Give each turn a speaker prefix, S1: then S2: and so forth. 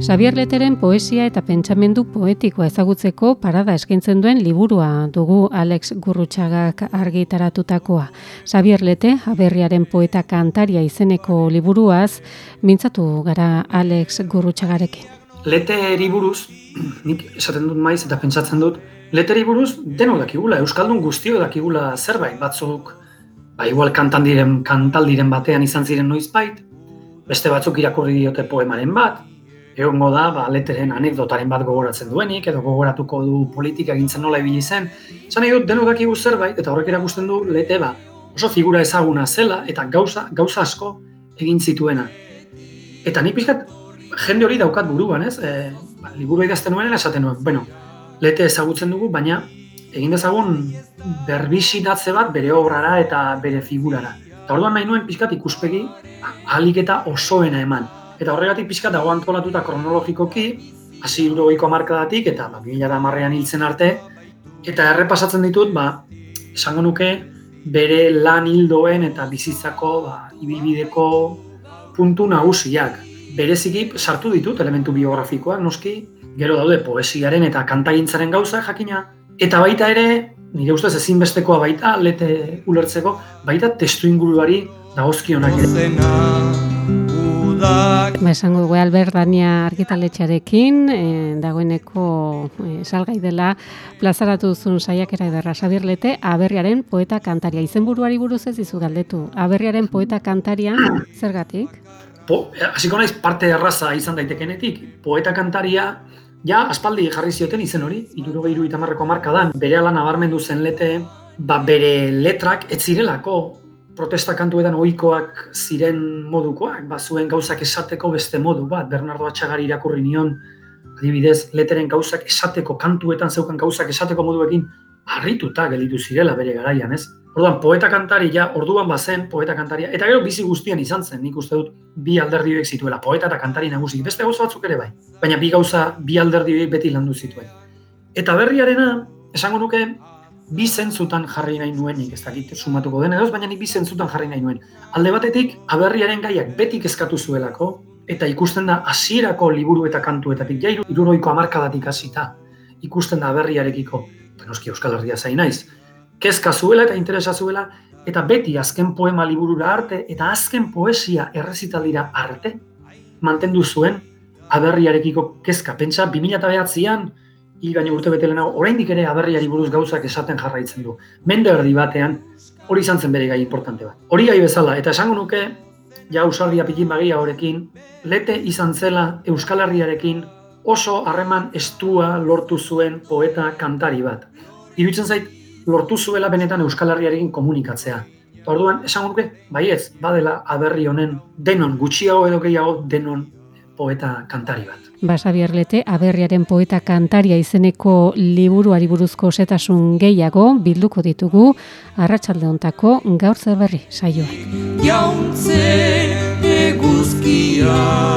S1: Xavier Leteren poesia eta pentsamendu poetikoa ezagutzeko parada eskaintzen duen liburua dugu Alex Gurrutxagak argitaratutakoa. Xavier Lete, aberriaren poeta kantaria izeneko liburuaz, mintzatu gara Alex Gurrutxagarekin.
S2: Lete eriburuz, nik esaten dut maiz eta pentsatzen dut, Lete eriburuz denok dakigula, Euskaldun guztio dakigula zerbait batzuk, ba igual kantandiren, kantaldiren batean izan ziren noizbait, beste batzuk irakurri diote poemaren bat, egongo da, ba, leteren anekdotaren bat gogoratzen duenik, edo gogoratuko du politika egintzen nola ibili zen. Zan nahi dut, denok dakigu zerbait, eta horrek erakusten du, lete ba, oso figura ezaguna zela, eta gauza, gauza asko egin zituena. Eta nik pixkat, jende hori daukat buruan, ez? E, ba, liburu idazten nuen, esaten nuen, bueno, lete ezagutzen dugu, baina egin dezagun berbisitatze bat bere obrara eta bere figurara. Eta orduan nahi nuen pixkat ikuspegi, alik eta osoena eman. Eta horregatik pixka dago antolatuta kronologikoki, hasi irurogeiko amarkadatik, eta ba, da marrean hiltzen arte, eta errepasatzen ditut, ba, esango nuke, bere lan hildoen eta bizitzako ba, ibilbideko puntu nagusiak. Bereziki sartu ditut elementu biografikoak, noski, gero daude poesiaren eta kantagintzaren gauza jakina, eta baita ere, nire ustez ezinbestekoa baita, lete ulertzeko, baita testu inguruari dagozkionak ere.
S1: Ba, esango dugu Albert Dania e, dagoeneko e, salgai dela plazaratu duzun saiakera ederra Sabirlete, aberriaren poeta kantaria. Izenburuari buruz ez dizu galdetu. Aberriaren poeta kantaria, zergatik?
S2: Po, hasiko naiz parte erraza izan daitekenetik. Poeta kantaria, ja, aspaldi jarri zioten izen hori, iruro behiru itamarreko marka dan, bere ala nabarmendu zen lete, ba, bere letrak ez zirelako protesta kantuetan ohikoak ziren modukoak, ba, zuen gauzak esateko beste modu bat, Bernardo Atxagari irakurri nion, adibidez, leteren gauzak esateko, kantuetan zeukan gauzak esateko moduekin, harrituta gelitu zirela bere garaian, ez? Orduan, poeta kantari, ja, orduan bazen poeta kantaria, eta gero bizi guztian izan zen, nik uste dut, bi alderdi zituela, poeta eta kantari nagusi, beste gauza batzuk ere bai, baina bi gauza, bi alderdi beti landu zituen. Eta berriarena, esango nuke, bi zentzutan jarri nahi nuenik, ez dakit sumatuko den edoz, baina nik bi zentzutan jarri nahi nuen. Alde batetik, aberriaren gaiak betik eskatu zuelako, eta ikusten da hasierako liburu eta kantuetatik, ja iruroiko amarkadatik hasita, ikusten da aberriarekiko, penoski Euskal Herria zain naiz, kezka zuela eta interesa zuela, eta beti azken poema liburura arte, eta azken poesia errezitalira arte, mantendu zuen aberriarekiko kezka. Pentsa, 2008an, hil baino urte bete lehenago, oraindik ere aberriari buruz gauzak esaten jarraitzen du. Mende erdi batean, hori izan zen bere gai importante bat. Hori gai bezala, eta esango nuke, ja usardia pikin bagia horekin, lete izan zela Euskal Herriarekin oso harreman estua lortu zuen poeta kantari bat. Iruitzen zait, lortu zuela benetan Euskal Herriarekin komunikatzea. Orduan, esango nuke, baiez, badela aberri honen denon, gutxiago edo gehiago denon poeta kantari bat.
S1: Basa Bierlete, aberriaren poeta kantaria izeneko liburuari buruzko setasun gehiago bilduko ditugu arratsalde hontako gaur zer berri saioa. Jauntzen eguzkia